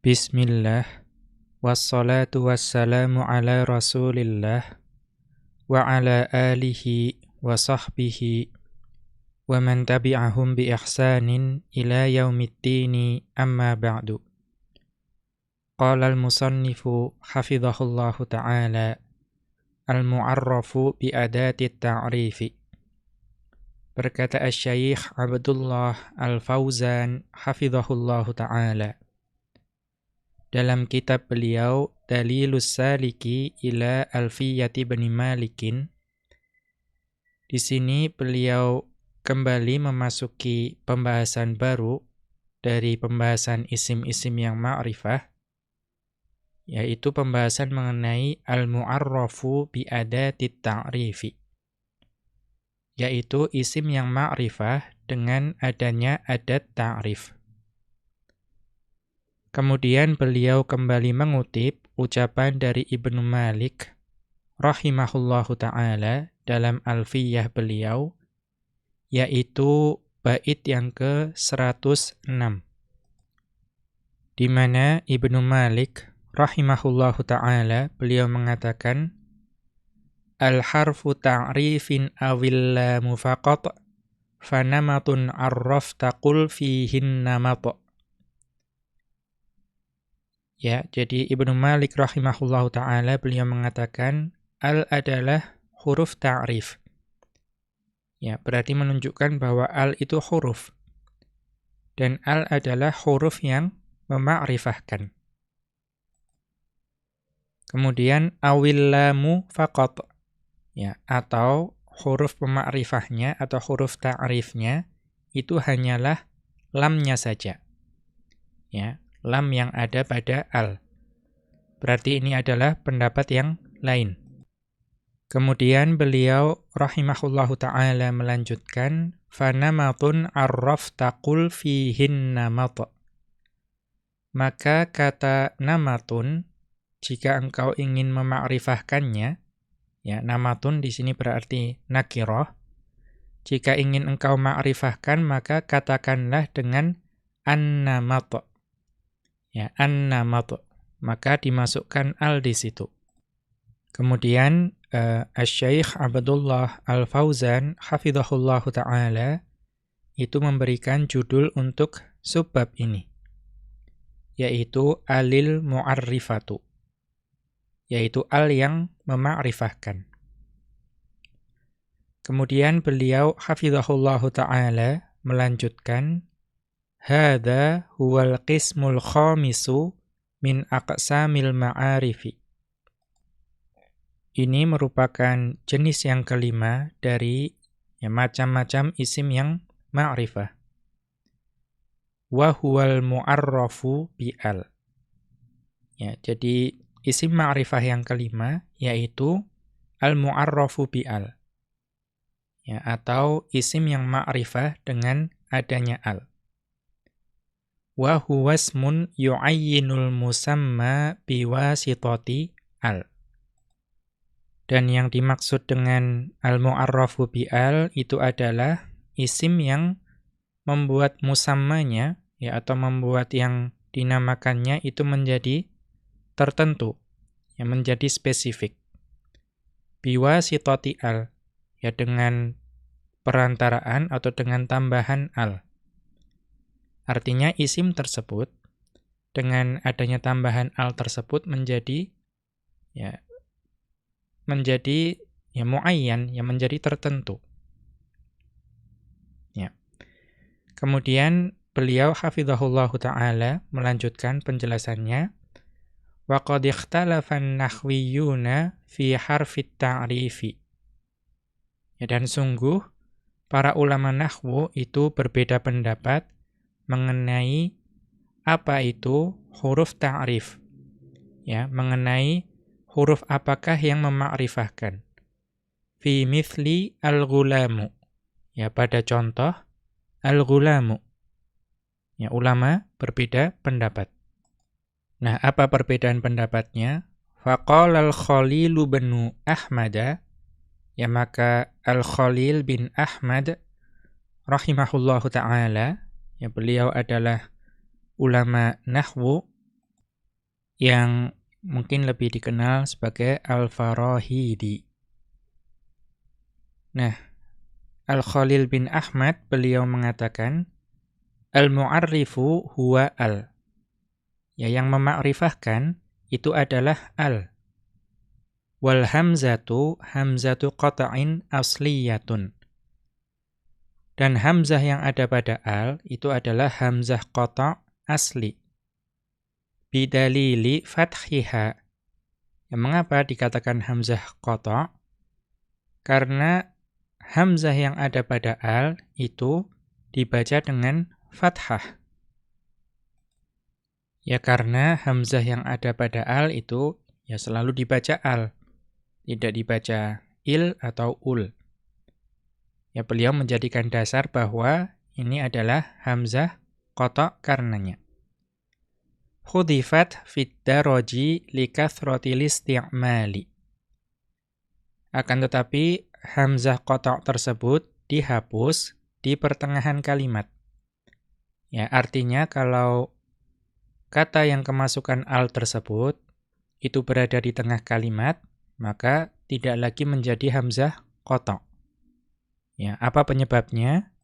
Bismillah Wassalatu wassalamu ala rasulillah Wa ala alihi wa sahbihi Wa man tabi'ahum bi ihsanin ila yaumiddini amma ba'du Qala al-musannifu hafidhahullahu ta'ala Al-mu'arrafu bi adati ta'rifi Berkata Asy-Syaikh Abdullah Al-Fauzan hafizahullahu taala dalam kitab beliau Dalilus Saliki ila Alfiyati Bani Malikin di sini beliau kembali memasuki pembahasan baru dari pembahasan isim-isim yang ma'rifah yaitu pembahasan mengenai al-mu'arrafu bi adati ta'rifi yaitu isim yang ma'rifah dengan adanya adat ta'rif. Kemudian beliau kembali mengutip ucapan dari Ibnu Malik rahimahullahu taala dalam Alfiyah beliau yaitu bait yang ke-106 di mana Ibnu Malik rahimahullahu taala beliau mengatakan al-harfu ta'rifin awil lamu faqat fanamatun arrafta qul fihin namat Ya, jadi Ibnu Malik rahimahullahu taala beliau mengatakan al adalah huruf ta'rif. Ya, berarti menunjukkan bahwa al itu huruf. Dan al adalah huruf yang memakrifahkan. Kemudian awillamu faqat. Ya, atau huruf pemakrifahnya atau huruf ta'rifnya itu hanyalah lamnya saja. Ya, lam yang ada pada al. Berarti ini adalah pendapat yang lain. Kemudian beliau rahimahullahu taala melanjutkan fanamatun arraftaqul fihin namat. Maka kata namatun jika engkau ingin memakrifahkannya ya namatun di sini berarti nakirah. Jika ingin engkau makrifahkan maka katakanlah dengan an-namat ya an-namat maka dimasukkan al di situ. Kemudian uh, Asy-Syaikh Abdullah Al-Fauzan hafizahullahu taala itu memberikan judul untuk subbab ini yaitu alil mu'arrifatu yaitu al yang memakrifahkan. Kemudian beliau hafizahullahu taala melanjutkan Hada huwal qismul khamisu min aqsamil ma'arifi. Ini merupakan jenis yang kelima dari ya, macam-macam isim yang ma'rifah. Wa huwal mu'arrafu bi'al. Ya, jadi isim ma'rifah yang kelima yaitu al-mu'arrafu bi'al. Ya, atau isim yang ma'rifah dengan adanya al wa huwa ismun yu'ayyinul musamma biwasitati al. Dan yang dimaksud dengan al-mu'arrafu bi'al itu adalah isim yang membuat musammanya ya atau membuat yang dinamakannya itu menjadi tertentu, yang menjadi spesifik. Biwasitati al ya dengan perantaraan atau dengan tambahan al. Artinya isim tersebut dengan adanya tambahan al tersebut menjadi ya menjadi ya muayyan yang menjadi tertentu. Ya. Kemudian beliau hafizahullahu taala melanjutkan penjelasannya wa qad an-nahwiyyuna fi harfit ta'rifi. Ya dan sungguh para ulama nahwu itu berbeda pendapat mengenai apa itu huruf ta'rif. Ya, mengenai huruf apakah yang memakrifahkan. Fi mithli al-ghulamu. Ya, pada contoh al-ghulamu. Ya, ulama berbeda pendapat. Nah, apa perbedaan pendapatnya? Faqala al-Khalilu bin Ahmad ya maka Al-Khalil bin Ahmad rahimahullahu taala Ya, beliau adalah ulama nahwu yang mungkin lebih dikenal sebagai Al-Farahidi. Nah, Al-Khalil bin Ahmad beliau mengatakan Al-mu'arrifu huwa al. Ya yang memakrifahkan itu adalah al. Wal hamzatu hamzatu qata'in asliyatun. Dan hamzah yang ada pada al itu adalah hamzah qata' asli. Bidalili fathiha. Ya, mengapa dikatakan hamzah qata'? Karena hamzah yang ada pada al itu dibaca dengan fathah. Ya karena hamzah yang ada pada al itu ya selalu dibaca al, tidak dibaca il atau ul. Ya beliau menjadikan dasar bahwa ini adalah hamzah kotok karenanya. Khudifat fit daroji likathroti listi'mali. Akan tetapi hamzah kotok tersebut dihapus di pertengahan kalimat. Ya, artinya kalau kata yang kemasukan al tersebut itu berada di tengah kalimat, maka tidak lagi menjadi hamzah kotok. Ya, apa penyebabnya?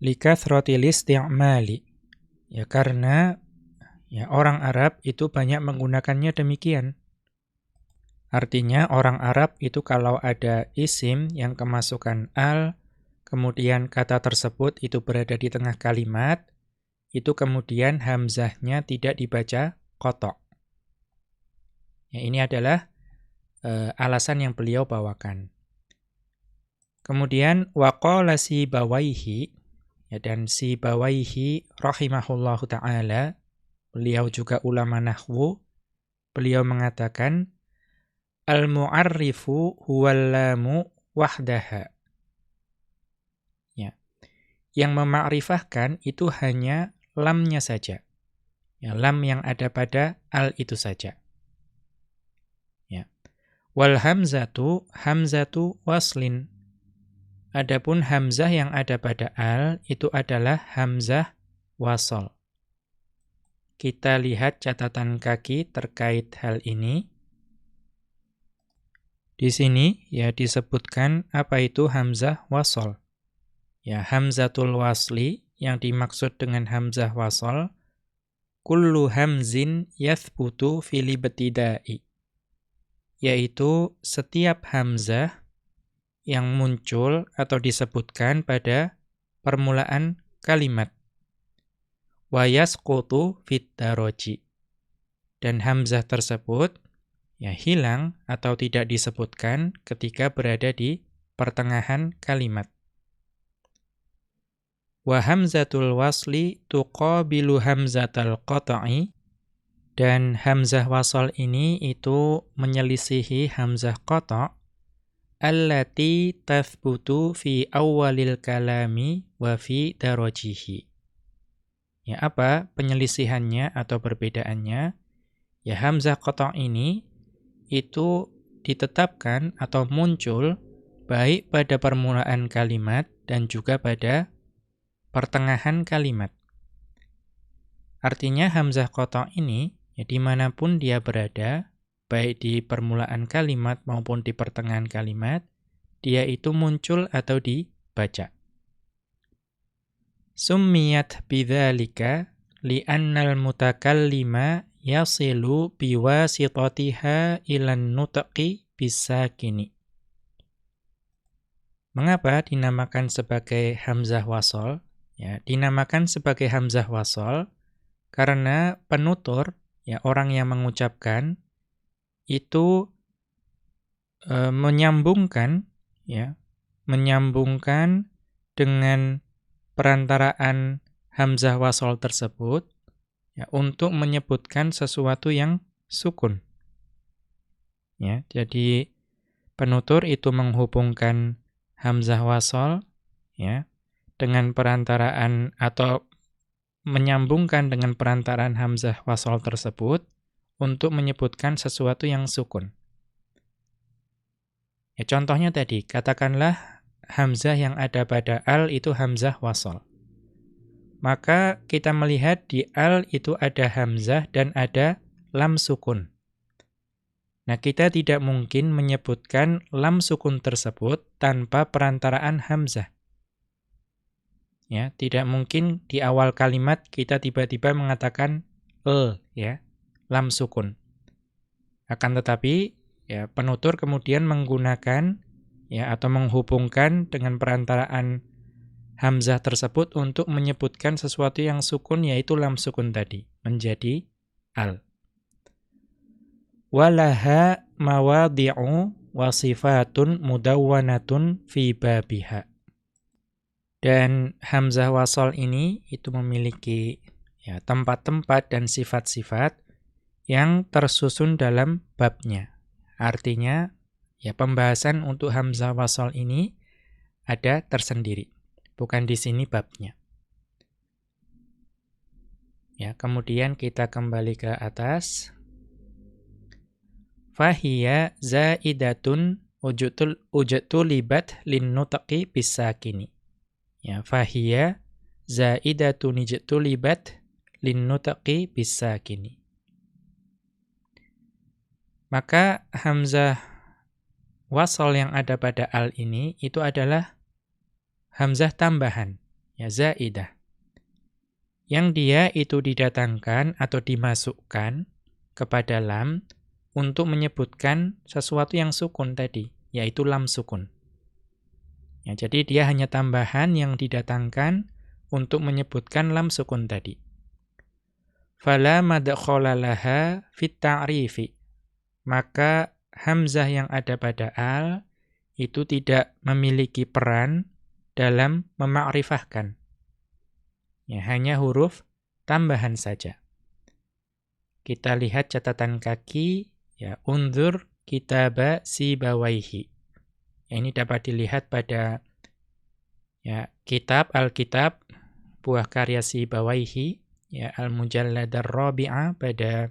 Likathroti listi'mali. Ya karena ya orang Arab itu banyak menggunakannya demikian. Artinya orang Arab itu kalau ada isim yang kemasukan al, kemudian kata tersebut itu berada di tengah kalimat, itu kemudian hamzahnya tidak dibaca kotok. Ya, ini adalah uh, alasan yang beliau bawakan. Kemudian waqala si bawaihi ya dan si bawaihi rahimahullahu taala beliau juga ulama nahwu beliau mengatakan al muarrifu huwal lamu wahdaha. Ya. Yang memakrifahkan itu hanya lamnya saja. Ya lam yang ada pada al itu saja. Ya. Wal hamzatu hamzatu waslin Adapun hamzah yang ada pada al itu adalah hamzah wasol. Kita lihat catatan kaki terkait hal ini. Di sini ya disebutkan apa itu hamzah wasol. Ya hamzatul wasli yang dimaksud dengan hamzah wasol kullu hamzin yathbutu fil ibtidai yaitu setiap hamzah yang muncul atau disebutkan pada permulaan kalimat. Wayasqutu fit daroji. Dan hamzah tersebut ya hilang atau tidak disebutkan ketika berada di pertengahan kalimat. Wa hamzatul wasli tuqabilu hamzatal qata'i dan hamzah wasal ini itu menyelisihi hamzah qata' allati tathbutu fi awalil kalami wa fi darajihi. Ya, apa penyelisihannya atau perbedaannya? Ya, hamzah qata' ini itu ditetapkan atau muncul baik pada permulaan kalimat dan juga pada pertengahan kalimat. Artinya hamzah qata' ini, ya di mana pun dia berada, baik di permulaan kalimat maupun di pertengahan kalimat, dia itu muncul atau dibaca. Summiyat bidzalika li'annal mutakallima yasilu biwasitatiha ilan nutqi bisakini. Mengapa dinamakan sebagai hamzah wasol? Ya, dinamakan sebagai hamzah wasol karena penutur, ya orang yang mengucapkan itu e, menyambungkan ya, menyambungkan dengan perantaraan hamzah wasol tersebut ya untuk menyebutkan sesuatu yang sukun. Ya, jadi penutur itu menghubungkan hamzah wasol ya dengan perantaraan atau menyambungkan dengan perantaraan hamzah wasol tersebut untuk menyebutkan sesuatu yang sukun. Ya, contohnya tadi, katakanlah hamzah yang ada pada al itu hamzah wasol. Maka kita melihat di al itu ada hamzah dan ada lam sukun. Nah, kita tidak mungkin menyebutkan lam sukun tersebut tanpa perantaraan hamzah. Ya, tidak mungkin di awal kalimat kita tiba-tiba mengatakan el, ya, lam sukun. Akan tetapi, ya, penutur kemudian menggunakan ya atau menghubungkan dengan perantaraan hamzah tersebut untuk menyebutkan sesuatu yang sukun yaitu lam sukun tadi menjadi al walaha mawadhi'u wa sifatun mudawwanatun fi babiha. Dan hamzah wasal ini itu memiliki ya tempat-tempat dan sifat-sifat yang tersusun dalam babnya. Artinya ya pembahasan untuk hamzah wasal ini ada tersendiri. Bukan di sini babnya. Ya, kemudian kita kembali ke atas fahiya zaidatun ujutul ujutulibat linnutaqi bisakini. Ya, fahiya zaidatun ujutulibat linnutaqi bisakini. Maka hamzah wasal yang ada pada al ini itu adalah hamzah tambahan, ya zaidah. Yang dia itu didatangkan atau dimasukkan kepada lam untuk menyebutkan sesuatu yang sukun tadi, yaitu lam sukun. Ya, jadi dia hanya tambahan yang didatangkan untuk menyebutkan lam sukun tadi. Fala madkhala laha fit ta'rifi. Maka hamzah yang ada pada al itu tidak memiliki peran dalam memakrifahkan. Ya, hanya huruf tambahan saja. Kita lihat catatan kaki Ya, undur kitaba Sibawaihi. Ya, ini dapat dilihat pada ya kitab Alkitab buah karya Sibawaihi ya Al-Mujallad ar-Rabi'ah pada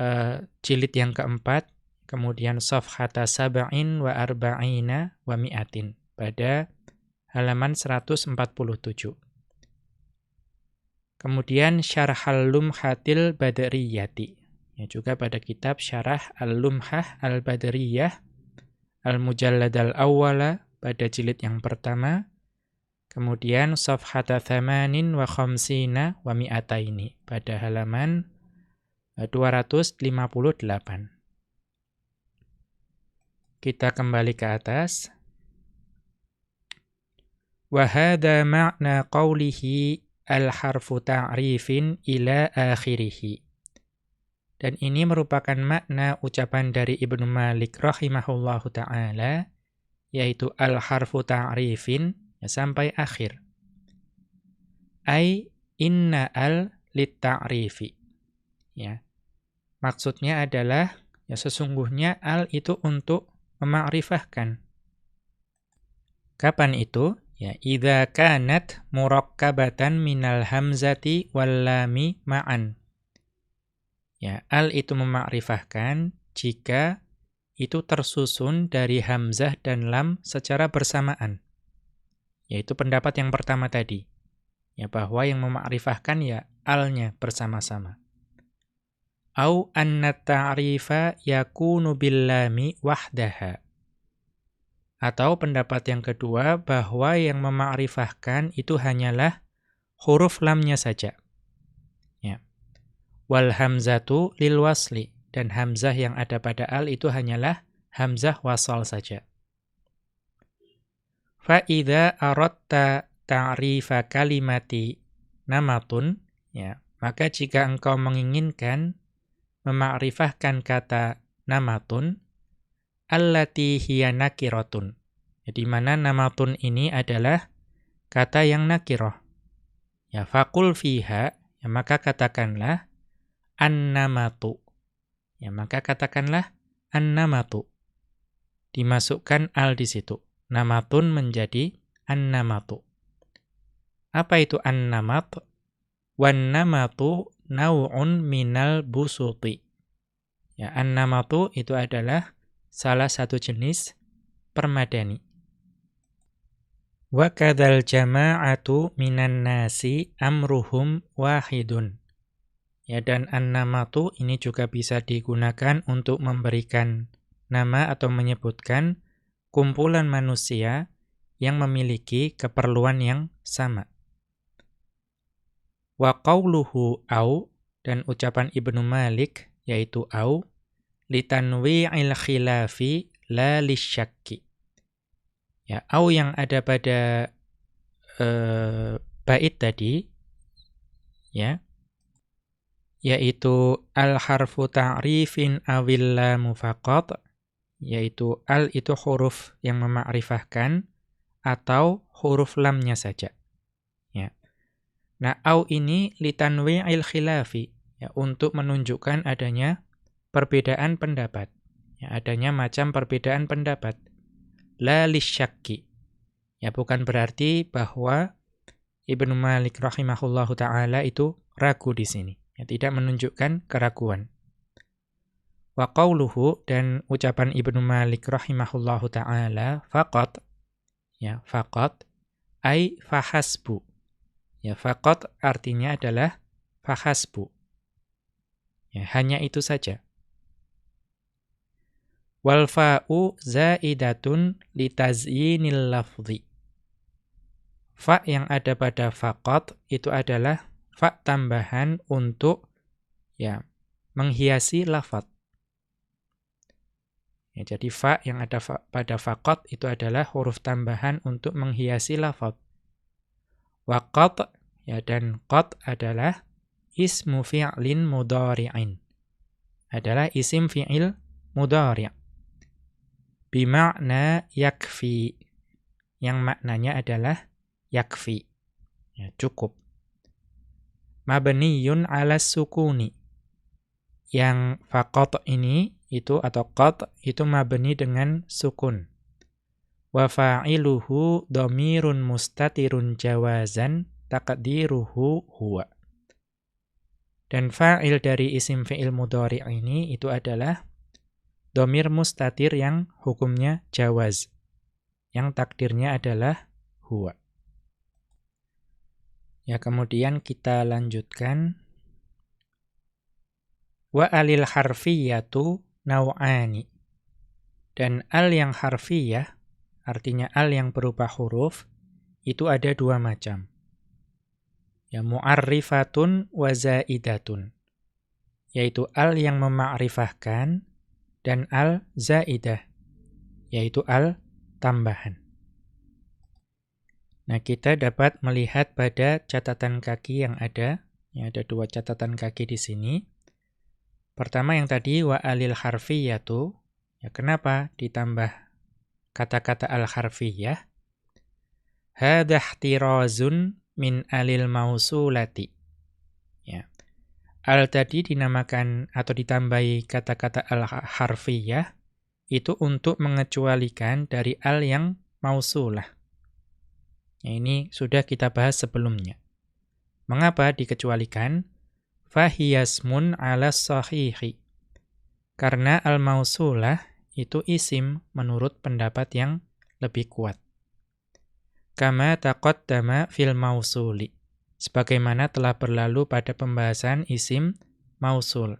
uh, jilid yang keempat kemudian safhata sab'in wa arba'ina wa mi'atin pada halaman 147. Kemudian Syarhal Lumhatil Badriyati Ya juga pada kitab Syarah Al-Lumhah Al-Badriyah Al-Mujallad Al-Awwala pada jilid yang pertama. Kemudian Safhata Thamanin wa Khamsina wa Mi'ataini pada halaman 258. Eh, Kita kembali ke atas. Wahada ma'na qawlihi al-harfu ta'rifin ila akhirihi. Dan ini merupakan makna ucapan dari Ibnu Malik rahimahullahu taala yaitu al-harfu ta'rifin ya, sampai akhir. Ai inna al lit-ta'rifi. Ya. Maksudnya adalah ya sesungguhnya al itu untuk memakrifahkan. Kapan itu? Ya, idza kanat murakkabatan minal hamzati wal lami ma'an. Ya, al itu memakrifahkan jika itu tersusun dari hamzah dan lam secara bersamaan. Yaitu pendapat yang pertama tadi. Ya, bahwa yang memakrifahkan ya alnya bersama-sama. Au anna ta'rifa yakunu billami wahdaha. Atau pendapat yang kedua bahwa yang memakrifahkan itu hanyalah huruf lamnya saja wal hamzatu lil wasli dan hamzah yang ada pada al itu hanyalah hamzah wasal saja. Fa idza aratta ta'rifa kalimati namatun ya, maka jika engkau menginginkan memakrifahkan kata namatun allati hiya nakiratun. Jadi mana namatun ini adalah kata yang nakirah. Ya faqul fiha, ya maka katakanlah annamatu. Ya, maka katakanlah annamatu. Dimasukkan al di situ. Namatun menjadi annamatu. Apa itu annamat? Wannamatu naw'un minal busuti. Ya, annamatu itu adalah salah satu jenis permadani. Wa kadzal jama'atu minan nasi amruhum wahidun. Ya dan an-namatu ini juga bisa digunakan untuk memberikan nama atau menyebutkan kumpulan manusia yang memiliki keperluan yang sama. Wa qawluhu au dan ucapan Ibnu Malik yaitu au litanwi'il khilafi la lisyakki. Ya, au yang ada pada uh, bait tadi ya yaitu al harfu ta'rifin awil lam faqat yaitu al itu huruf yang memakrifahkan atau huruf lamnya saja nah au ini litanwi'il khilafi ya untuk menunjukkan adanya perbedaan pendapat ya adanya macam perbedaan pendapat la lisyakki ya bukan berarti bahwa Ibnu Malik rahimahullahu taala itu ragu di sini. Ya, tidak menunjukkan keraguan. Wa qauluhu dan ucapan Ibnu Malik rahimahullahu taala faqat ya faqat ai fahasbu. Ya faqat artinya adalah fahasbu. Ya hanya itu saja. Wal fa'u zaidatun litazyinil lafzi. Fa yang ada pada faqat itu adalah fa tambahan untuk ya menghiasi lafat. Ya, jadi fa yang ada fa, pada faqat itu adalah huruf tambahan untuk menghiasi lafat. Waqat ya dan qat adalah ismu fi'lin mudhari'in. Adalah isim fi'il mudhari'. Bima'na yakfi. Yang maknanya adalah yakfi. Ya, cukup. Mabniyun ala sukuni. Yang faqat ini itu atau qat itu mabni dengan sukun. Wa fa'iluhu dhamirun mustatirun jawazan taqdiruhu huwa. Dan fa'il dari isim fi'il mudhari ini itu adalah domir mustatir yang hukumnya jawaz. Yang takdirnya adalah huwa. Ya, kemudian kita lanjutkan. Wa alil harfiyatu naw'ani. Dan al yang harfiyah, artinya al yang berupa huruf, itu ada dua macam. Ya, mu'arrifatun wa zaidatun. Yaitu al yang memakrifahkan dan al zaidah, yaitu al tambahan. Nah, kita dapat melihat pada catatan kaki yang ada. Ya, ada dua catatan kaki di sini. Pertama yang tadi wa alil harfiyatu. Ya, kenapa ditambah kata-kata al harfiyah? Hadha ihtirazun min alil mausulati. Ya. Al tadi dinamakan atau ditambahi kata-kata al harfiyah itu untuk mengecualikan dari al yang mausulah. Ya, ini sudah kita bahas sebelumnya. Mengapa dikecualikan? Fahiyasmun ala sahihi. Karena al-mausulah itu isim menurut pendapat yang lebih kuat. Kama taqaddama fil mausuli. Sebagaimana telah berlalu pada pembahasan isim mausul.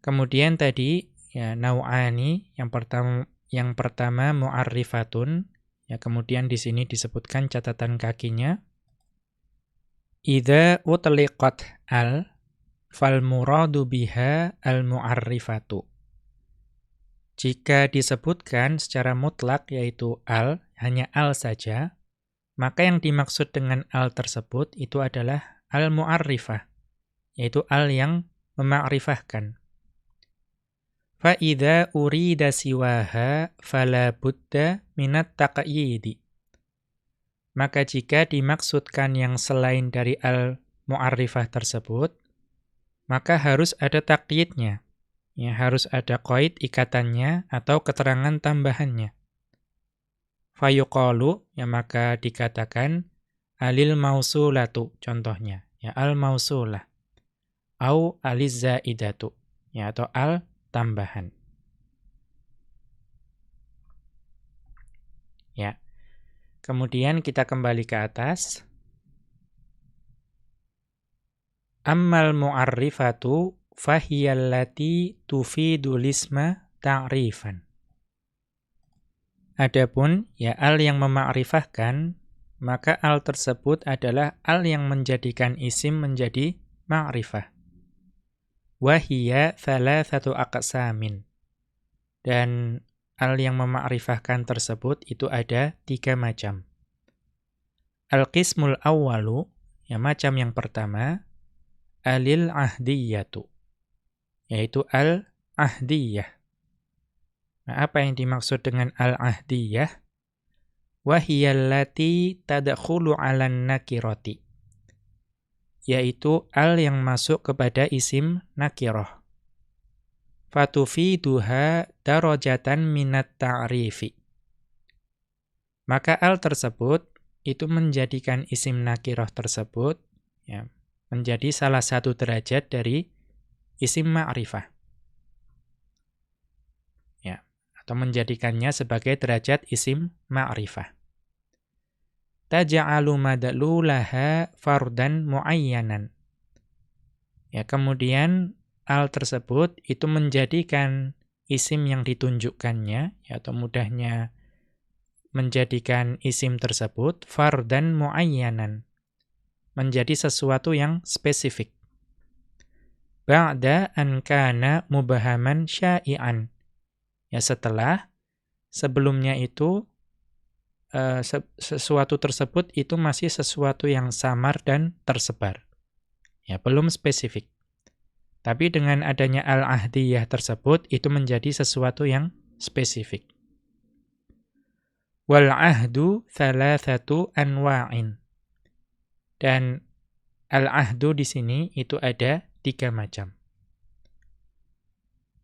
Kemudian tadi ya nau'ani yang pertama yang pertama mu'arrifatun Ya, kemudian di sini disebutkan catatan kakinya. Idza utliqat al fal muradu biha al mu'arrifatu. Jika disebutkan secara mutlak yaitu al, hanya al saja, maka yang dimaksud dengan al tersebut itu adalah al mu'arrifah, yaitu al yang memakrifahkan. Fa'idha urida siwaha fala minat taqyidi. Maka jika dimaksudkan yang selain dari al-mu'arrifah tersebut, maka harus ada takyidnya. Ya, harus ada koid ikatannya atau keterangan tambahannya. Fayuqalu, ya maka dikatakan alil mausulatu, contohnya. Ya, al-mausulah. Au alizzaidatu. Ya, atau al tambahan. Ya. Kemudian kita kembali ke atas. Ammal mu'arrifatu fahiyallati tufidu lisma ta'rifan. Adapun ya al yang memakrifahkan, maka al tersebut adalah al yang menjadikan isim menjadi ma'rifah. Wahiyya thalathatu aqsamin. Dan al yang memakrifahkan tersebut itu ada tiga macam. Al-qismul awwalu, ya macam yang pertama, alil ahdiyatu yaitu al ahdiyah. Nah, apa yang dimaksud dengan al ahdiyah? Wahiyallati tadkhulu 'alan nakirati. Yaitu al yang masuk kepada isim nakirah. Fatufiduha darajatan minat ta'rifi. Maka al tersebut itu menjadikan isim nakirah tersebut ya, menjadi salah satu derajat dari isim ma'rifah. Ya, atau menjadikannya sebagai derajat isim ma'rifah. Taja'alu madlulaha fardan muayyanan. Ya, kemudian al tersebut itu menjadikan isim yang ditunjukkannya ya, atau mudahnya menjadikan isim tersebut fardan muayyanan menjadi sesuatu yang spesifik. Ba'da an kana mubahaman syai'an. Ya setelah sebelumnya itu uh, sesuatu tersebut itu masih sesuatu yang samar dan tersebar. Ya, belum spesifik. Tapi dengan adanya al-ahdiyah tersebut itu menjadi sesuatu yang spesifik. Wal ahdu thalathatu anwa'in. Dan al-ahdu di sini itu ada tiga macam.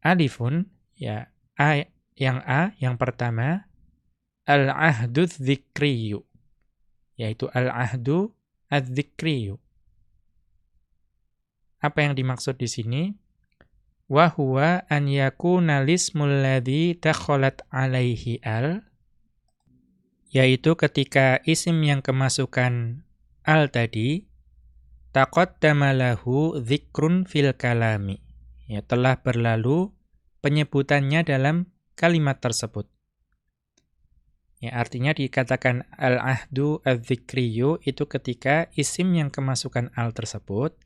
Alifun, ya, A, yang A, yang pertama, al-ahdu dzikriyu, yaitu al-ahdu adzikriyu. Apa yang dimaksud di sini? Wahuwa an yakuna lismul ladhi takholat alaihi al, yaitu ketika isim yang kemasukan al tadi taqaddama lahu dzikrun fil kalami. Ya, telah berlalu penyebutannya dalam kalimat tersebut. Ya, artinya dikatakan al-ahdu al-zikriyu itu ketika isim yang kemasukan al tersebut,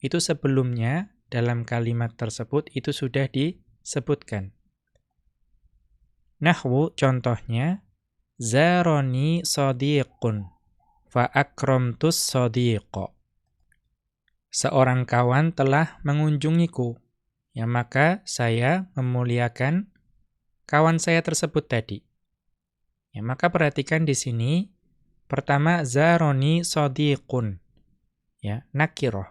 itu sebelumnya dalam kalimat tersebut itu sudah disebutkan. Nahwu contohnya, Zaroni sodiqun fa akramtus sadiqa. Seorang kawan telah mengunjungiku, ya maka saya memuliakan kawan saya tersebut tadi. Ya maka perhatikan di sini pertama zaroni sadiqun. Ya, nakiroh.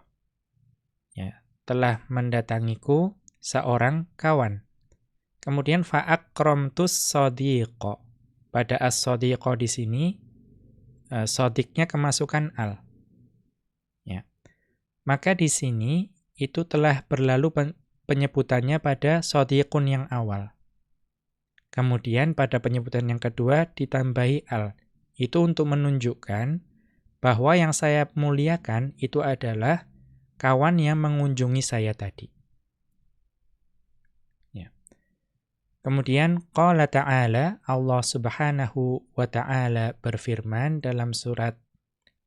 Ya, telah mendatangiku seorang kawan. Kemudian fa'akramtus sadiqa. Pada as-sadiqa di sini uh, sodiknya kemasukan al. Ya. Maka di sini itu telah berlalu penyebutannya pada sodikun yang awal. Kemudian pada penyebutan yang kedua ditambahi al. Itu untuk menunjukkan bahwa yang saya muliakan itu adalah kawan yang mengunjungi saya tadi. Kemudian qala ta'ala Allah Subhanahu wa taala berfirman dalam surat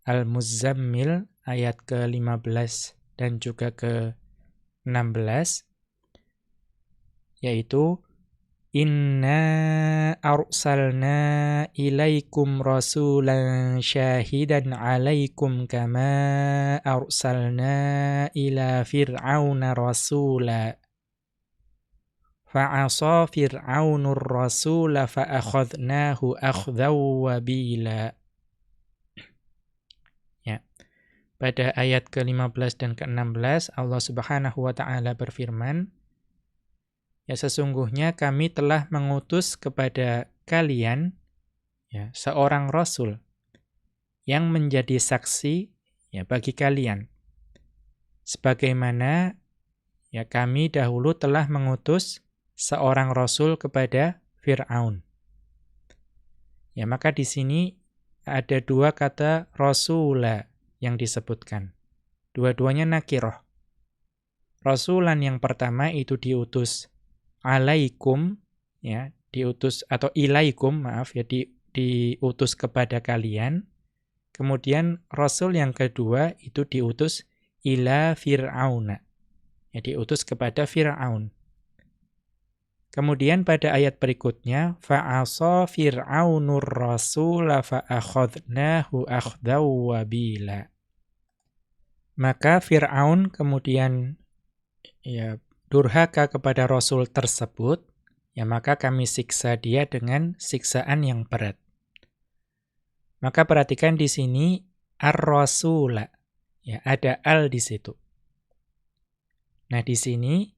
Al-Muzammil ayat ke-15 dan juga ke-16 yaitu Inna arsalna ilaikum rasulan syahidan alaikum kama arsalna ila fir'auna rasula Fa'asa fir'aunur rasula fa'akhadnahu akhdhaw wabila. Ya. Pada ayat ke-15 dan ke-16 Allah Subhanahu wa taala berfirman, Ya sesungguhnya kami telah mengutus kepada kalian ya seorang rasul yang menjadi saksi ya bagi kalian. Sebagaimana ya kami dahulu telah mengutus seorang rasul kepada Fir'aun. Ya, maka di sini ada dua kata rasula yang disebutkan. Dua-duanya nakiroh. Rasulan yang pertama itu diutus alaikum, ya, diutus atau ilaikum, maaf ya, di, diutus kepada kalian. Kemudian Rasul yang kedua itu diutus ila Fir'auna. Ya, diutus kepada Fir'aun. Kemudian pada ayat berikutnya, fa'asa fir'aunur rasula wabila. Maka Fir'aun kemudian ya durhaka kepada Rasul tersebut, ya maka kami siksa dia dengan siksaan yang berat. Maka perhatikan di sini ar-rasula, ya ada al di situ. Nah, di sini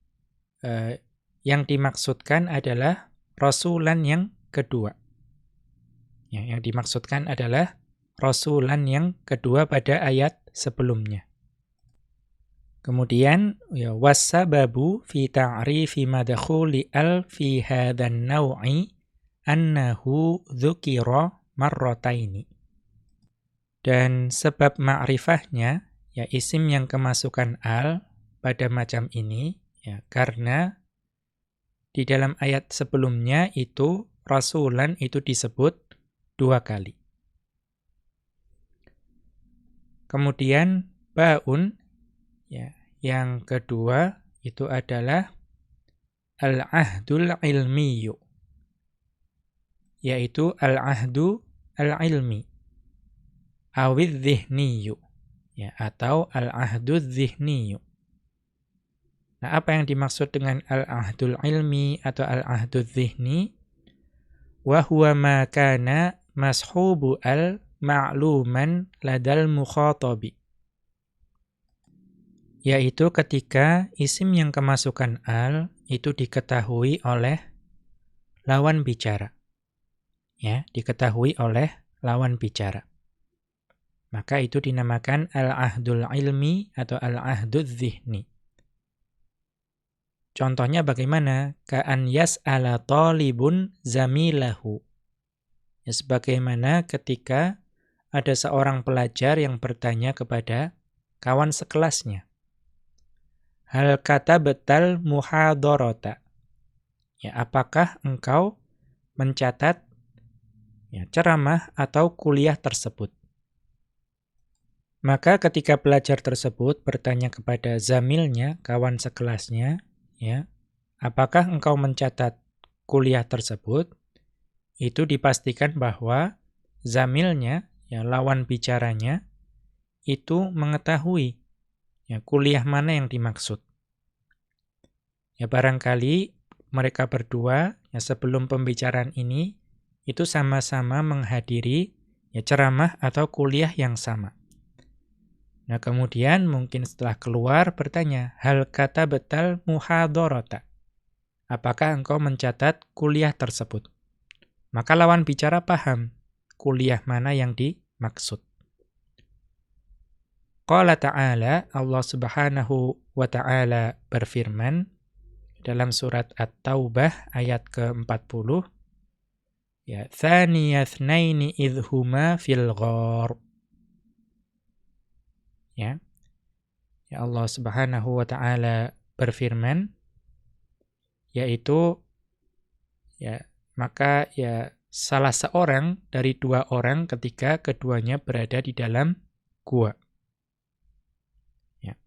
eh, yang dimaksudkan adalah rasulan yang kedua. Ya, yang dimaksudkan adalah rasulan yang kedua pada ayat sebelumnya. Kemudian ya wasababu fi ta'rifi madkhuli al fi hadzal naw'i annahu dzukira marrataini. Dan sebab ma'rifahnya ya isim yang kemasukan al pada macam ini ya karena di dalam ayat sebelumnya itu rasulan itu disebut dua kali. Kemudian baun ya, yang kedua itu adalah al-ahdul ilmiyu yaitu al-ahdu al-ilmi awidh dhihniyu ya atau al-ahdu dhihniyu Nah, apa yang dimaksud dengan al-ahdul ilmi atau al-ahdul zihni? Wa huwa ma kana mashubu al ma'luman ladal mukhatabi. Yaitu ketika isim yang kemasukan al itu diketahui oleh lawan bicara. Ya, diketahui oleh lawan bicara. Maka itu dinamakan al-ahdul ilmi atau al-ahdul zihni. Contohnya bagaimana? Ka'an yas'ala talibun zamilahu. Ya, sebagaimana ketika ada seorang pelajar yang bertanya kepada kawan sekelasnya. Hal kata betal muhadorota. Ya, apakah engkau mencatat ya, ceramah atau kuliah tersebut? Maka ketika pelajar tersebut bertanya kepada zamilnya, kawan sekelasnya, ya, apakah engkau mencatat kuliah tersebut? Itu dipastikan bahwa zamilnya, ya lawan bicaranya, itu mengetahui ya kuliah mana yang dimaksud. Ya barangkali mereka berdua ya sebelum pembicaraan ini itu sama-sama menghadiri ya ceramah atau kuliah yang sama. Nah kemudian mungkin setelah keluar bertanya, hal kata betal muhadorota. Apakah engkau mencatat kuliah tersebut? Maka lawan bicara paham kuliah mana yang dimaksud. Qala ta'ala, Allah subhanahu wa ta'ala berfirman dalam surat At-Taubah ayat ke-40, ya, Thaniyathnaini idhuma fil ghar. Ya. Ya Allah Subhanahu wa taala berfirman yaitu ya maka ya salah seorang dari dua orang ketika keduanya berada di dalam gua. Ya.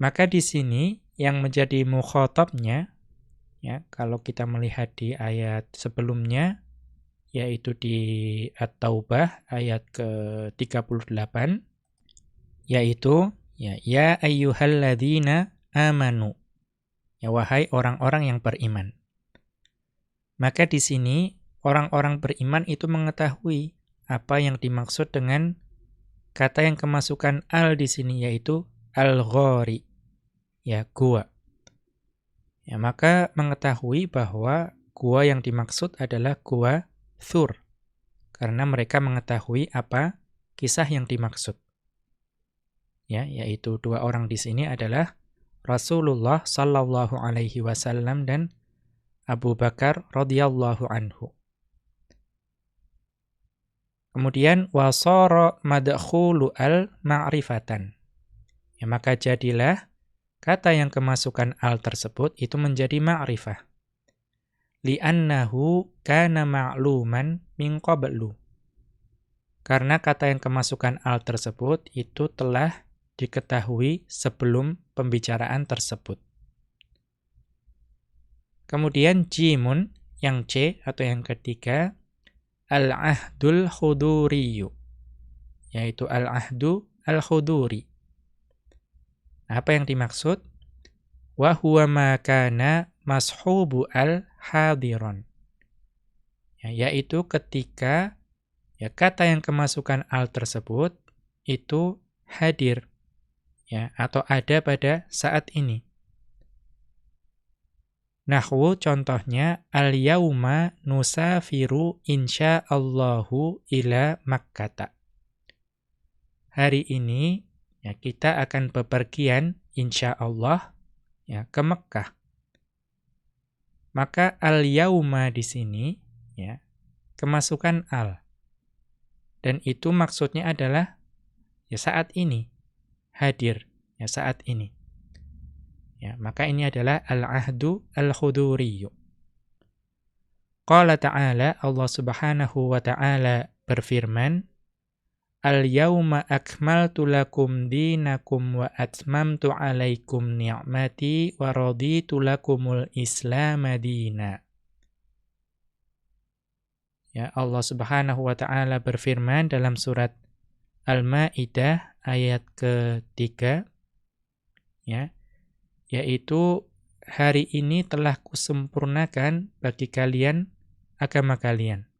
Maka di sini yang menjadi mukhatabnya ya kalau kita melihat di ayat sebelumnya yaitu di At-Taubah ayat ke-38 yaitu ya ya ayyuhalladzina amanu ya wahai orang-orang yang beriman. Maka di sini orang-orang beriman itu mengetahui apa yang dimaksud dengan kata yang kemasukan al di sini yaitu al-ghori ya gua ya maka mengetahui bahwa gua yang dimaksud adalah gua Thur karena mereka mengetahui apa kisah yang dimaksud ya yaitu dua orang di sini adalah Rasulullah sallallahu alaihi wasallam dan Abu Bakar radhiyallahu anhu. Kemudian wasara madkhulu al ma'rifatan. Ya, maka jadilah kata yang kemasukan al tersebut itu menjadi ma'rifah. Li'annahu kana ma'luman min qablu. Karena kata yang kemasukan al tersebut itu telah diketahui sebelum pembicaraan tersebut. Kemudian jimun yang C atau yang ketiga al-ahdul khuduriyu yaitu al-ahdu al-khuduri. Apa yang dimaksud? Wa huwa ma kana mashubu al-hadiron. Ya, yaitu ketika ya kata yang kemasukan al tersebut itu hadir ya atau ada pada saat ini. Nahwu contohnya al-yauma nusafiru insyaallahu ila Makkah. Hari ini ya kita akan bepergian insyaallah ya ke Mekkah. Maka al-yauma di sini ya kemasukan al. Dan itu maksudnya adalah ya saat ini hadir ya saat ini. Ya, maka ini adalah al-ahdu al-khuduriyu. Qala ta'ala, Allah subhanahu wa ta'ala berfirman, Al-yawma akmaltu lakum dinakum wa atmamtu alaikum ni'mati wa raditu lakumul islam dina. Ya, Allah Subhanahu wa taala berfirman dalam surat Al-Maidah ayat ketiga ya yaitu hari ini telah kusempurnakan bagi kalian agama kalian.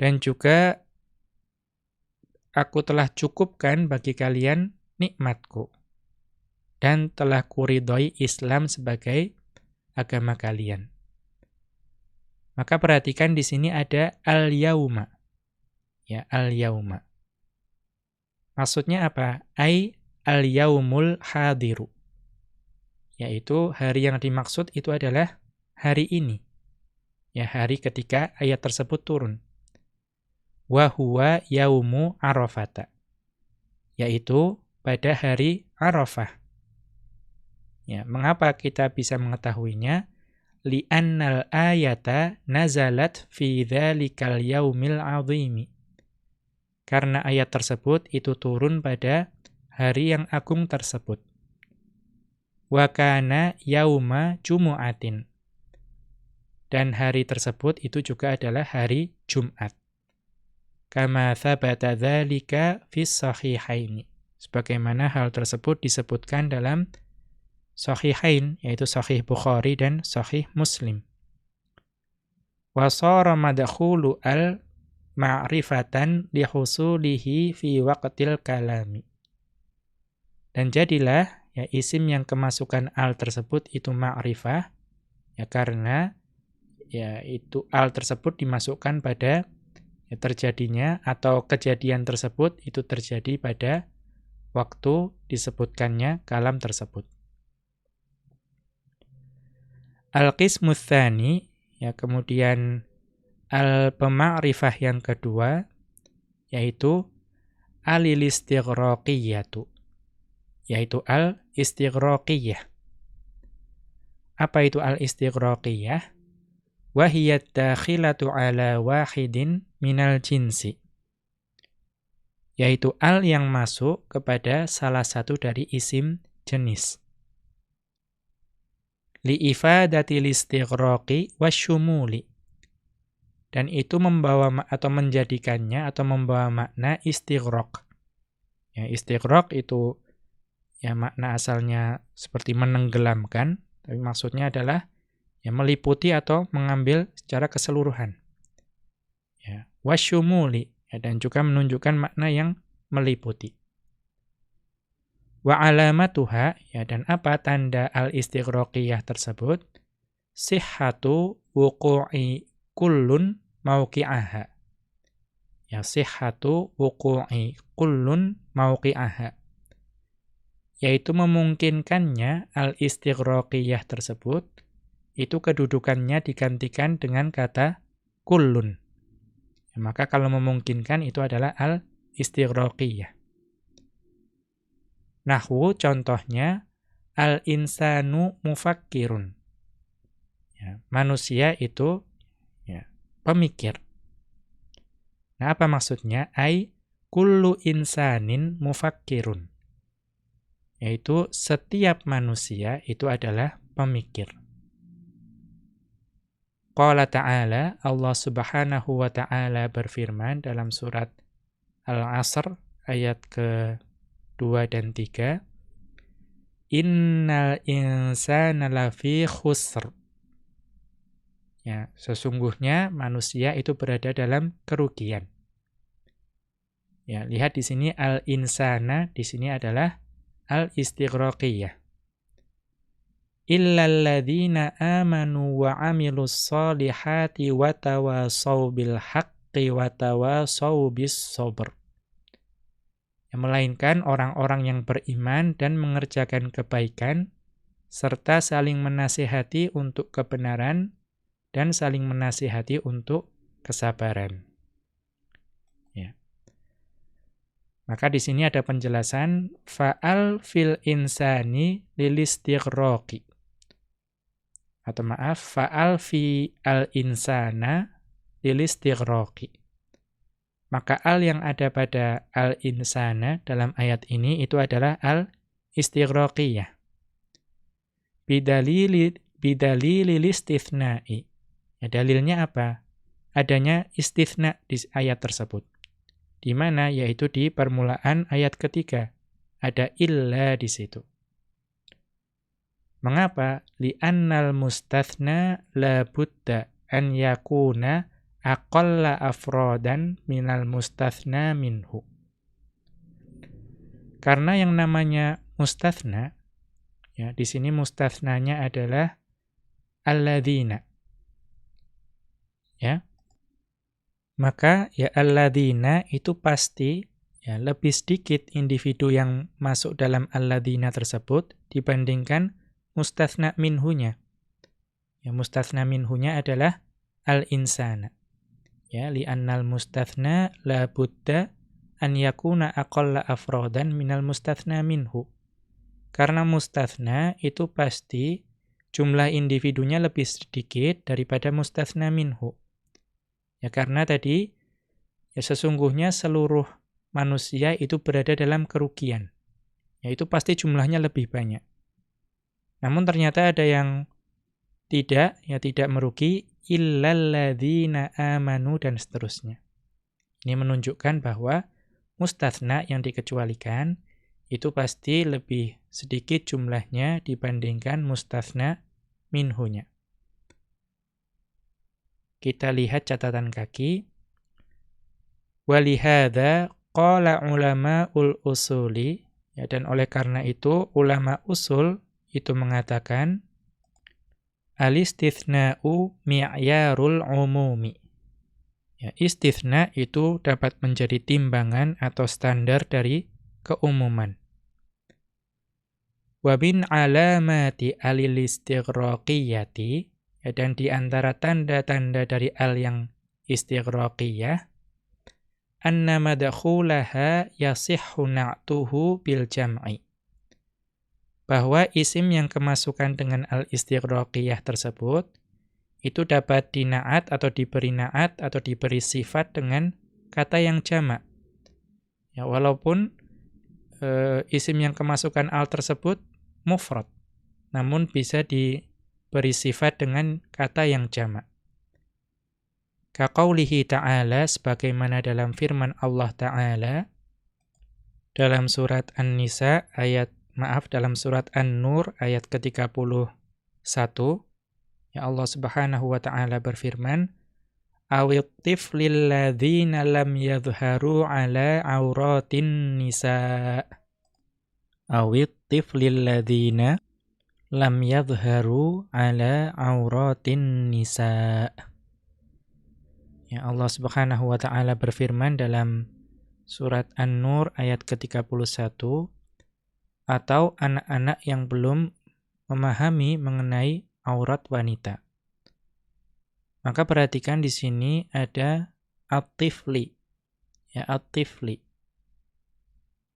Dan juga aku telah cukupkan bagi kalian nikmatku. Dan telah kuridoi Islam sebagai agama kalian. Maka perhatikan di sini ada al-yauma. Ya, al-yauma. Maksudnya apa? Ai al-yaumul hadiru. Yaitu hari yang dimaksud itu adalah hari ini. Ya, hari ketika ayat tersebut turun. Wa huwa yaumu Arafata. Yaitu pada hari Arafah. Ya, mengapa kita bisa mengetahuinya? Li'annal ayata nazalat fi dzalikal yaumil 'azimi. Karena ayat tersebut itu turun pada hari yang agung tersebut. Wa kana yauma jumu'atin. Dan hari tersebut itu juga adalah hari Jumat. Kama thabata dzalika fis sahihaini. Sebagaimana hal tersebut disebutkan dalam Sahihain, yaitu Sahih Bukhari dan Sahih Muslim. Wasara madkhulu al ma'rifatan lihusulihi fi waqtil kalami. Dan jadilah ya isim yang kemasukan al tersebut itu ma'rifah ya karena ya itu al tersebut dimasukkan pada ya, terjadinya atau kejadian tersebut itu terjadi pada waktu disebutkannya kalam tersebut. Al-qismu tsani ya kemudian al pema'rifah yang kedua yaitu al-istighraqiyatu yaitu al-istighraqiyah. Apa itu al-istighraqiyah? Wahiyat dakhilatu ala wahidin minal jinsi. Yaitu al yang masuk kepada salah satu dari isim jenis. Li'ifadati listighraqi wasyumuli. Dan itu membawa atau menjadikannya atau membawa makna istighraq. Ya, istighraq itu ya makna asalnya seperti menenggelamkan, tapi maksudnya adalah ya meliputi atau mengambil secara keseluruhan. Ya, wasyumuli ya, dan juga menunjukkan makna yang meliputi. Wa alamatuha ya dan apa tanda al-istighraqiyah tersebut? Sihhatu wuqu'i kullun mauqi'aha. Ya sihhatu wuqu'i kullun mauqi'aha yaitu memungkinkannya al-istighraqiyah tersebut itu kedudukannya digantikan dengan kata kullun. Ya, maka kalau memungkinkan itu adalah al-istighraqiyah. Nahwu contohnya al-insanu mufakkirun. Ya, manusia itu ya, pemikir. Nah, apa maksudnya? Ai kullu insanin mufakkirun. Yaitu setiap manusia itu adalah pemikir. Qala ta'ala, Allah subhanahu wa ta'ala berfirman dalam surat Al-Asr ayat ke-2 dan 3. Innal insana lafi khusr. Ya, sesungguhnya manusia itu berada dalam kerugian. Ya, lihat di sini al-insana di sini adalah al-istighraqiyah. Illal ladzina amanu wa 'amilus solihati wa tawasaw bil haqqi wa tawasaw bis sabr. Melainkan orang-orang yang beriman dan mengerjakan kebaikan serta saling menasihati untuk kebenaran dan saling menasihati untuk kesabaran. Ya. Maka di sini ada penjelasan fa'al fil insani lilistighraqi. Atau maaf, fa'al fi al insana lilistighraqi. Maka al yang ada pada al insana dalam ayat ini itu adalah al istighraqiyah. Bidalili bidalili listithna'i Ya, dalilnya apa? Adanya istithna di ayat tersebut. Di mana? Yaitu di permulaan ayat ketiga. Ada illa di situ. Mengapa? Li'annal mustathna la budda an yakuna aqalla afrodan minal mustathna minhu. Karena yang namanya mustathna, ya di sini mustathnanya adalah alladzina ya maka ya alladzina itu pasti ya lebih sedikit individu yang masuk dalam alladzina tersebut dibandingkan mustatsna minhunya ya mustatsna minhunya adalah al-insana ya li'annal mustatsna la budda an yakuna aqalla afrodan minal mustatsna minhu karena mustatsna itu pasti jumlah individunya lebih sedikit daripada mustatsna minhu Ya karena tadi ya sesungguhnya seluruh manusia itu berada dalam kerugian. Ya itu pasti jumlahnya lebih banyak. Namun ternyata ada yang tidak, ya tidak merugi illalladzina amanu dan seterusnya. Ini menunjukkan bahwa mustatsna yang dikecualikan itu pasti lebih sedikit jumlahnya dibandingkan mustatsna minhunya. Kita lihat catatan kaki. Walihada qala ul usuli ya dan oleh karena itu ulama usul itu mengatakan alistithna'u mi'yarul umumi. Ya, istithna itu dapat menjadi timbangan atau standar dari keumuman. Wa bin alamati alil istighraqiyati Ya, dan di antara tanda-tanda dari al yang istighraqiyah anna madkhulaha yasihhu na'tuhu bil jam'i. Bahwa isim yang kemasukan dengan al istighraqiyah tersebut itu dapat dinaat atau diberi naat atau diberi sifat dengan kata yang jamak. Ya, walaupun e, isim yang kemasukan al tersebut mufrad, namun bisa di beri sifat dengan kata yang jamak. Kaqaulihi ta'ala sebagaimana dalam firman Allah ta'ala dalam surat An-Nisa ayat maaf dalam surat An-Nur ayat ke-31 ya Allah Subhanahu wa taala berfirman awit tiflil ladzina lam yadhharu ala auratin nisa awit tiflil ladzina lam yadhharu ala auratin nisa. Ya Allah Subhanahu wa taala berfirman dalam surat An-Nur ayat ke-31 atau anak-anak yang belum memahami mengenai aurat wanita. Maka perhatikan di sini ada atifli. Ya, atifli.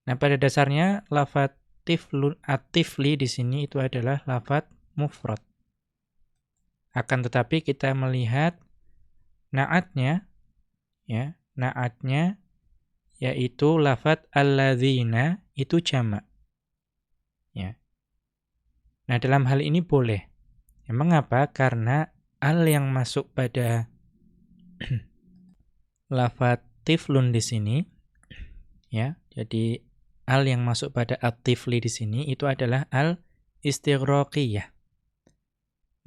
Nah, pada dasarnya lafat tiflu atifli di sini itu adalah lafat mufrad. Akan tetapi kita melihat naatnya ya, naatnya yaitu lafat alladzina itu jamak. Nah, dalam hal ini boleh. Ya, mengapa? Karena al yang masuk pada lafat tiflun di sini ya. Jadi al yang masuk pada at-tifli di sini itu adalah al istighraqiyah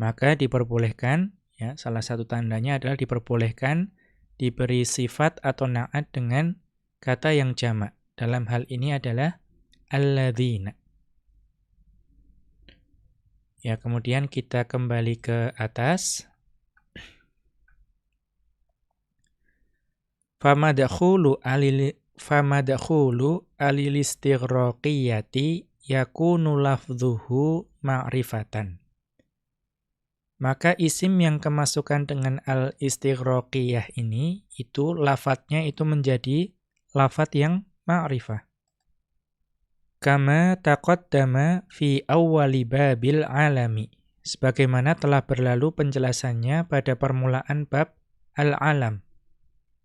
maka diperbolehkan ya salah satu tandanya adalah diperbolehkan diberi sifat atau naat dengan kata yang jamak. Dalam hal ini adalah alladzina. Ya, kemudian kita kembali ke atas. Famadakhulu alil famadakhulu alilistighraqiyati yakunu lafdhuhu ma'rifatan maka isim yang kemasukan dengan al-istighraqiyah ini, itu lafadznya itu menjadi lafadz yang ma'rifah. Kama taqaddama fi awwali babil alami. Sebagaimana telah berlalu penjelasannya pada permulaan bab al-alam.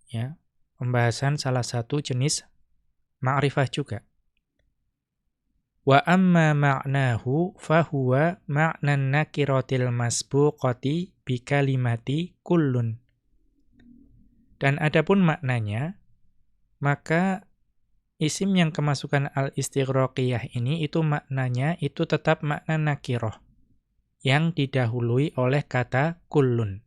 Ya, pembahasan salah satu jenis ma'rifah juga. Wa amma ma'nahu fahuwa ma'nan nakiratil masbuqati bikalimati kullun. Dan adapun maknanya, maka isim yang kemasukan al-istighraqiyah ini itu maknanya itu tetap makna nakiroh yang didahului oleh kata kullun.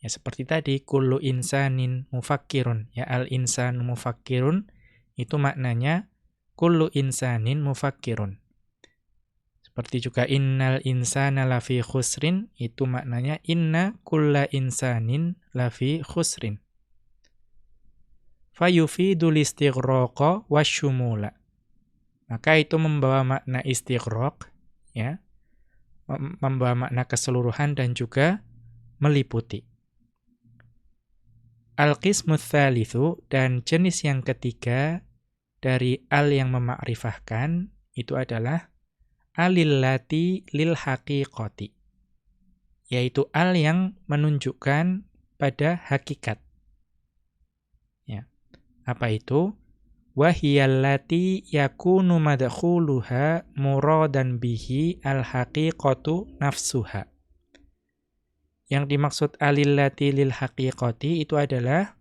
Ya seperti tadi kullu insanin mufakkirun ya al-insan mufakkirun itu maknanya kullu insanin mufakkirun. Seperti juga innal insana lafi khusrin, itu maknanya inna kulla insanin lafi khusrin. Fayufidul istighraqa wasyumula. Maka itu membawa makna istighraq, ya, membawa makna keseluruhan dan juga meliputi. Al-qismu dan jenis yang ketiga dari al yang memakrifahkan itu adalah alillati lil haqiqati yaitu al yang menunjukkan pada hakikat apa itu wahiyallati yakunu madkhuluha muradan bihi al haqiqatu nafsuha yang dimaksud alillati lil haqiqati itu adalah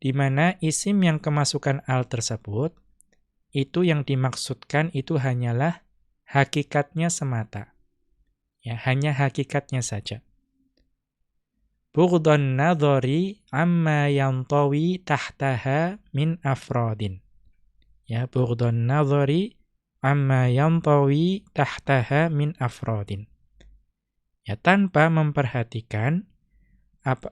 di mana isim yang kemasukan al tersebut, itu yang dimaksudkan itu hanyalah hakikatnya semata. Ya, hanya hakikatnya saja. Bughdun nadhari amma yantawi tahtaha min afrodin. Ya, bughdun nadhari amma yantawi tahtaha min afrodin. Ya, tanpa memperhatikan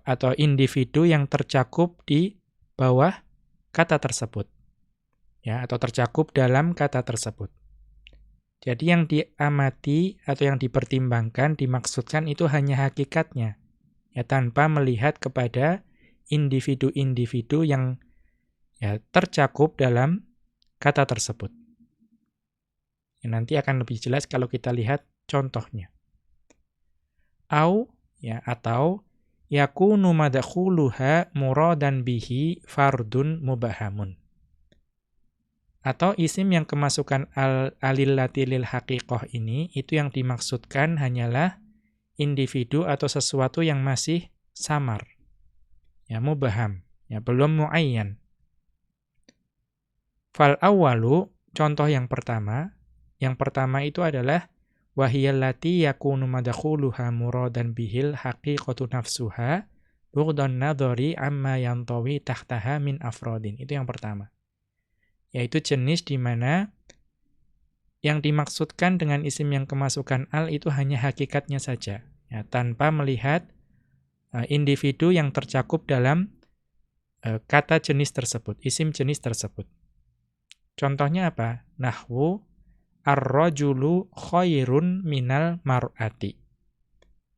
atau individu yang tercakup di bawah kata tersebut. Ya, atau tercakup dalam kata tersebut. Jadi yang diamati atau yang dipertimbangkan, dimaksudkan itu hanya hakikatnya. Ya, tanpa melihat kepada individu-individu yang ya, tercakup dalam kata tersebut. Ya, nanti akan lebih jelas kalau kita lihat contohnya. Au, ya, atau yakunu madakhuluha muradan bihi fardun mubahamun. Atau isim yang kemasukan al alillati lil haqiqah ini, itu yang dimaksudkan hanyalah individu atau sesuatu yang masih samar. Ya, mubaham. Ya, belum muayyan. Fal awalu, contoh yang pertama, yang pertama itu adalah wahiyallati yakunu madakhuluha muradan bihil haqiqatu nafsuha bughdun nadhari amma yantawi tahtaha min afrodin. Itu yang pertama. Yaitu jenis di mana yang dimaksudkan dengan isim yang kemasukan al itu hanya hakikatnya saja. Ya, tanpa melihat uh, individu yang tercakup dalam uh, kata jenis tersebut, isim jenis tersebut. Contohnya apa? Nahwu ar-rajulu khairun minal mar'ati.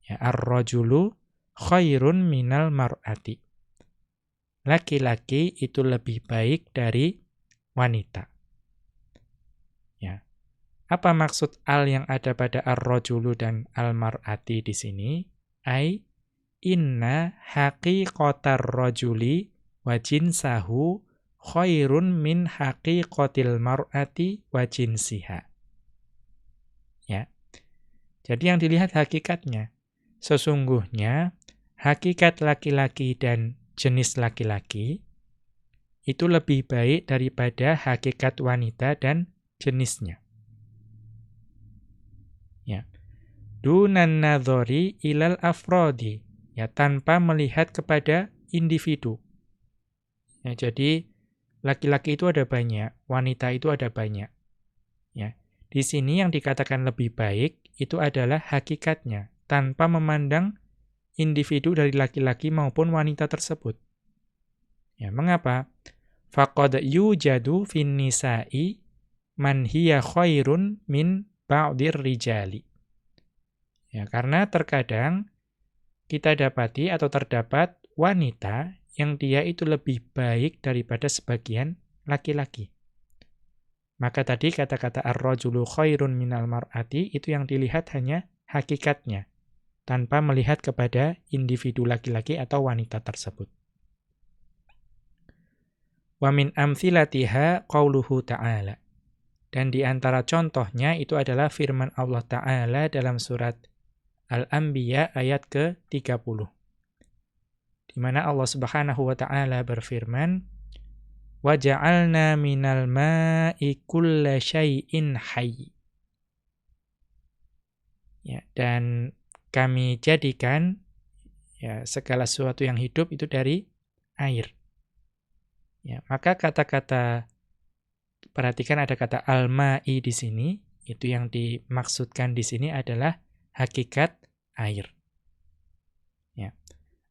Ya, ar-rajulu khairun minal mar'ati. Laki-laki itu lebih baik dari wanita. Apa maksud al yang ada pada ar-rajulu dan al-mar'ati di sini? Ai inna haqiqatar rajuli wa jinsahu khairun min haqiqatil mar'ati wa jinsiha. Ya. Jadi yang dilihat hakikatnya. Sesungguhnya hakikat laki-laki dan jenis laki-laki itu lebih baik daripada hakikat wanita dan jenisnya. Ya. Dunan nadhori ilal afrodi. Ya, tanpa melihat kepada individu. Ya, jadi laki-laki itu ada banyak, wanita itu ada banyak. Ya. Di sini yang dikatakan lebih baik itu adalah hakikatnya, tanpa memandang individu dari laki-laki maupun wanita tersebut. Ya, mengapa? Faqad yujadu fin nisa'i man hiya khairun min ba'dir rijali. Ya, karena terkadang kita dapati atau terdapat wanita yang dia itu lebih baik daripada sebagian laki-laki. Maka tadi kata-kata ar-rajulu khairun minal mar'ati itu yang dilihat hanya hakikatnya tanpa melihat kepada individu laki-laki atau wanita tersebut. Wa min amthilatiha qauluhu ta'ala. Dan di antara contohnya itu adalah firman Allah Ta'ala dalam surat Al-Anbiya ayat ke-30. Di mana Allah Subhanahu wa taala berfirman, "Wa ja'alna minal ma'i kulla syai'in hayy." Ya, dan kami jadikan ya segala sesuatu yang hidup itu dari air. Ya, maka kata-kata perhatikan ada kata al-ma'i di sini, itu yang dimaksudkan di sini adalah hakikat air. Ya.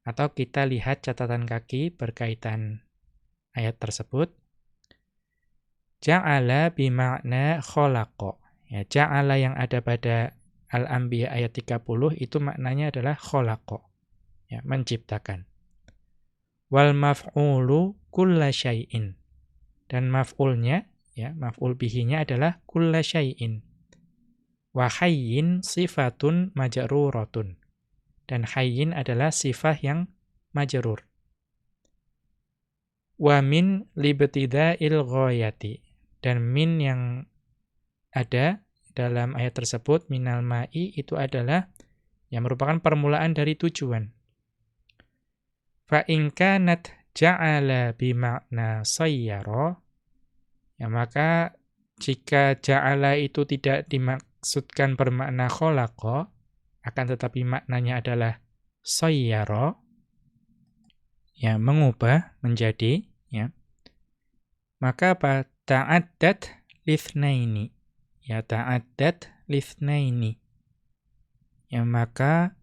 Atau kita lihat catatan kaki berkaitan ayat tersebut. Ja'ala bima'na khalaqa. Ya, ja'ala yang ada pada Al-Anbiya ayat 30 itu maknanya adalah khalaqa. Ya, menciptakan. Wal maf'ulu kulla syai'in. Dan maf'ulnya, ya, maf'ul bihinya adalah kulla syai'in. Wa hayyin sifatun majruratun. Dan hayyin adalah sifat yang majrur. Wa min libtida'il ghayati. Dan min yang ada dalam ayat tersebut minal ma'i itu adalah yang merupakan permulaan dari tujuan. Fa in kanat ja'ala bimakna sayyara ya maka jika ja'ala itu tidak dimaksudkan bermakna khalaqa akan tetapi maknanya adalah sayyara ya mengubah menjadi ya maka apa ta'addat lithnaini ya ta'addat lithnaini ya maka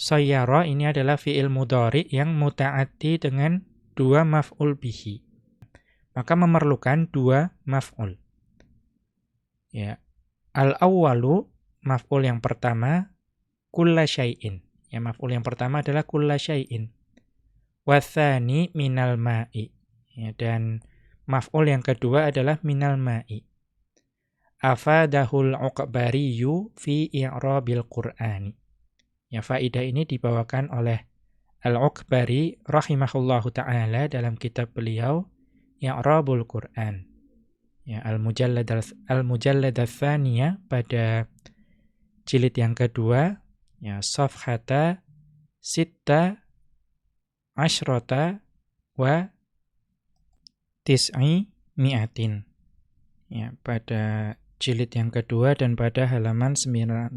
Sayyara ini adalah fi'il mudhari yang muta'ati dengan dua maf'ul bihi. Maka memerlukan dua maf'ul. Ya. Al-awwalu maf'ul yang pertama kulla syai'in. Ya, maf'ul yang pertama adalah kulla syai'in. Wathani minal ma'i. Ya, dan maf'ul yang kedua adalah minal ma'i. Afadahul uqbariyu fi i'rabil qur'ani. Ya, faidah ini dibawakan oleh Al-Uqbari rahimahullahu taala dalam kitab beliau Ya'rabul Quran. Ya, Al-Mujallad Al-Mujallad pada jilid yang kedua, ya safhata sitta asyrata wa tis'i mi'atin. Ya, pada jilid yang kedua dan pada halaman 916.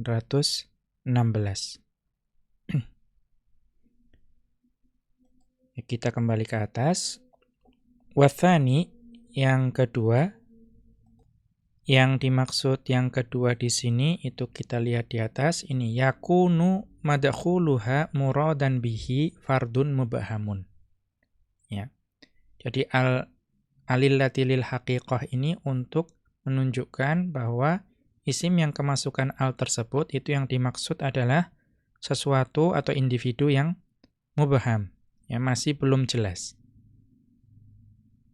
Kita kembali ke atas. Wathani yang kedua yang dimaksud yang kedua di sini itu kita lihat di atas ini yakunu madkhuluha muradan bihi fardun mubahamun. Ya. Jadi al alillati lil haqiqah ini untuk menunjukkan bahwa isim yang kemasukan al tersebut itu yang dimaksud adalah sesuatu atau individu yang mubaham ya masih belum jelas.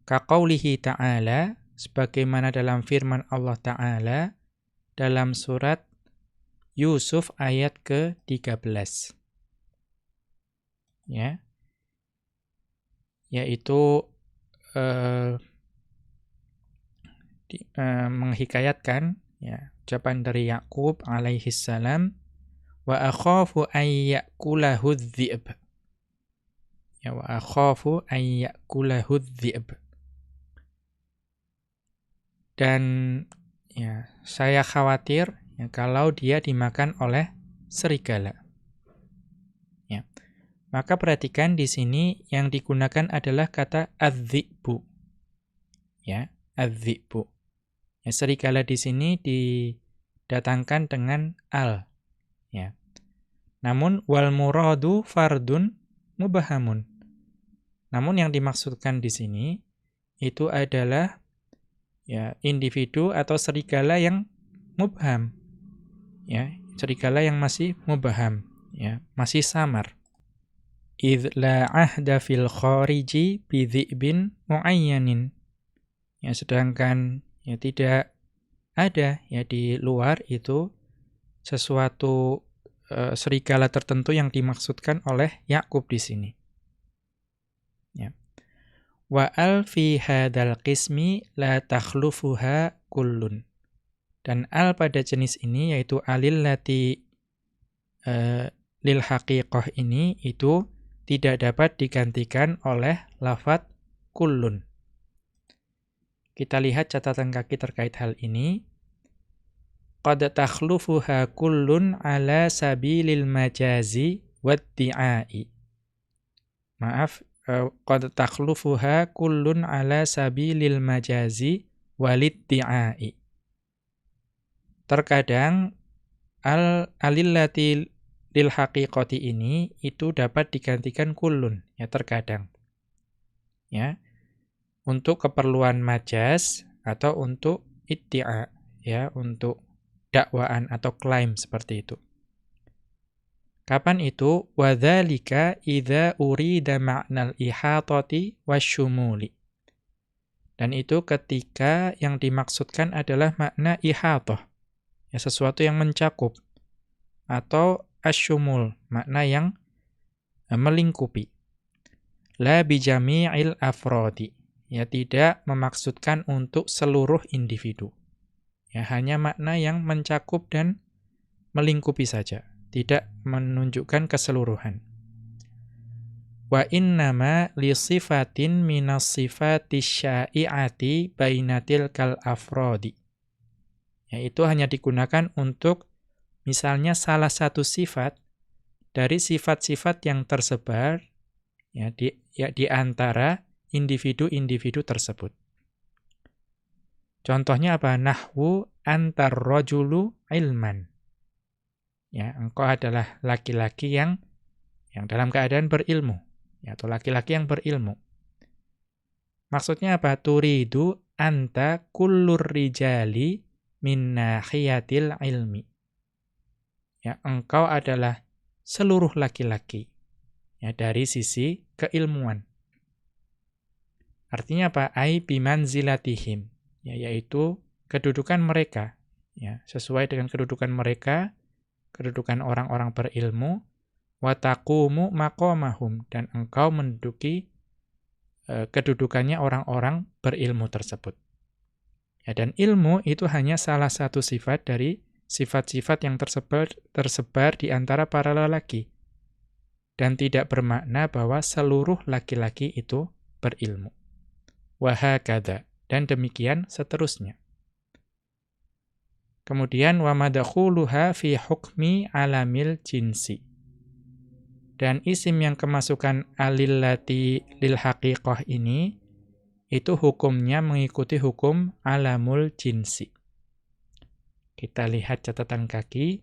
Kaqaulihi ta'ala sebagaimana dalam firman Allah taala dalam surat Yusuf ayat ke-13. Ya. Yaitu eh, di, eh, menghikayatkan ya, ucapan dari Yakub alaihi salam wa akhafu ay ya'kulahu dhi'b. Ya wa akhafu ay ya'kulahu dhi'b. Dan ya, saya khawatir ya, kalau dia dimakan oleh serigala. Ya. Maka perhatikan di sini yang digunakan adalah kata adzibu. Ya, adzibu. Ya, serigala di sini didatangkan dengan al. Ya. Namun wal muradu fardun mubahamun. Namun yang dimaksudkan di sini itu adalah ya individu atau serigala yang mubham. Ya serigala yang masih mubaham ya masih samar. Id la ahda fil khariji bi dhi'bin muayyanin. Ya sedangkan ya tidak ada ya di luar itu sesuatu e, serigala tertentu yang dimaksudkan oleh Yakub di sini. Ya wa al fi hadzal qismi la takhlufuha kullun dan al pada jenis ini yaitu alil lati uh, lil haqiqah ini itu tidak dapat digantikan oleh lafat kullun. Kita lihat catatan kaki terkait hal ini. Qad takhlufuha kullun ala sabilil majazi waddi'ai. Maaf, qad takhlufuha kullun ala sabilil majazi waliddi'ai. Terkadang al alillati lil haqiqati ini itu dapat digantikan kulun ya terkadang. Ya. Untuk keperluan majas atau untuk itti'a ya, untuk dakwaan atau klaim seperti itu. Kapan itu? Wadzalika idza urida ma'nal ihatati wasyumuli. Dan itu ketika yang dimaksudkan adalah makna ihatah ya sesuatu yang mencakup atau asyumul makna yang eh, melingkupi la bijami'il afrodi ya tidak memaksudkan untuk seluruh individu ya hanya makna yang mencakup dan melingkupi saja tidak menunjukkan keseluruhan wa innama li sifatin minas sifati syai'ati bainatil kal afrodi Ya, itu hanya digunakan untuk misalnya salah satu sifat dari sifat-sifat yang tersebar ya di ya di antara individu-individu tersebut. Contohnya apa? Nahwu antar rojulu ilman. Ya, engkau adalah laki-laki yang yang dalam keadaan berilmu, ya, atau laki-laki yang berilmu. Maksudnya apa? Turidu anta kullur rijali min ilmi. Ya, engkau adalah seluruh laki-laki ya dari sisi keilmuan. Artinya apa? Ai bimanzilatihim, ya yaitu kedudukan mereka ya, sesuai dengan kedudukan mereka, kedudukan orang-orang berilmu, wa taqumu maqamahum dan engkau menduduki uh, kedudukannya orang-orang berilmu tersebut. Ya, dan ilmu itu hanya salah satu sifat dari sifat-sifat yang tersebar, tersebar di antara para lelaki. Dan tidak bermakna bahwa seluruh laki-laki itu berilmu. Wahakada. Dan demikian seterusnya. Kemudian wa madakhuluha fi hukmi alamil jinsi. Dan isim yang kemasukan alillati lil haqiqah ini itu hukumnya mengikuti hukum alamul jinsi. Kita lihat catatan kaki.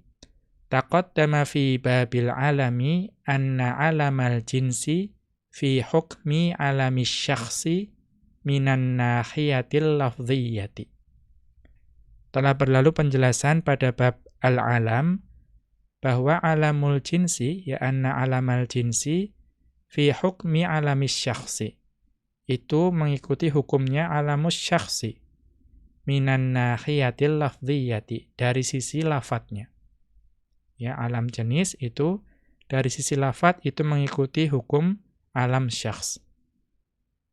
Taqaddama fi babil alami anna alamal jinsi fi hukmi alami syakhsi minan nahiyatil lafziyati. Telah berlalu penjelasan pada bab al-alam bahwa alamul jinsi ya anna alamal jinsi fi hukmi alami syakhsi itu mengikuti hukumnya alamus syakhsi. minan nahiyatil lafdhiyati dari sisi lafadznya. Ya, alam jenis itu dari sisi lafadz itu mengikuti hukum alam syakhs.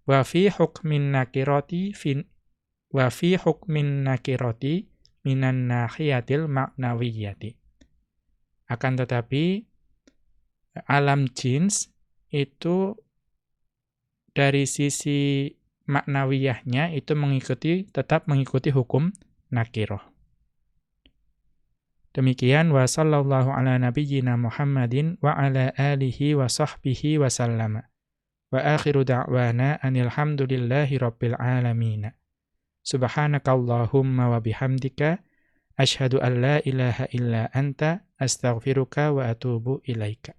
Wa fi hukmin nakirati fin wa fi hukmin nakirati minan nahiyatil maknawiyati. Akan tetapi alam jins itu dari sisi maknawiyahnya itu mengikuti tetap mengikuti hukum nakiroh. Demikian wa sallallahu ala nabiyyina Muhammadin wa ala alihi wa sahbihi wa sallama. Wa akhiru da'wana anil hamdulillahi rabbil alamin. Subhanakallahumma wa bihamdika asyhadu an la ilaha illa anta astaghfiruka wa atubu ilaika.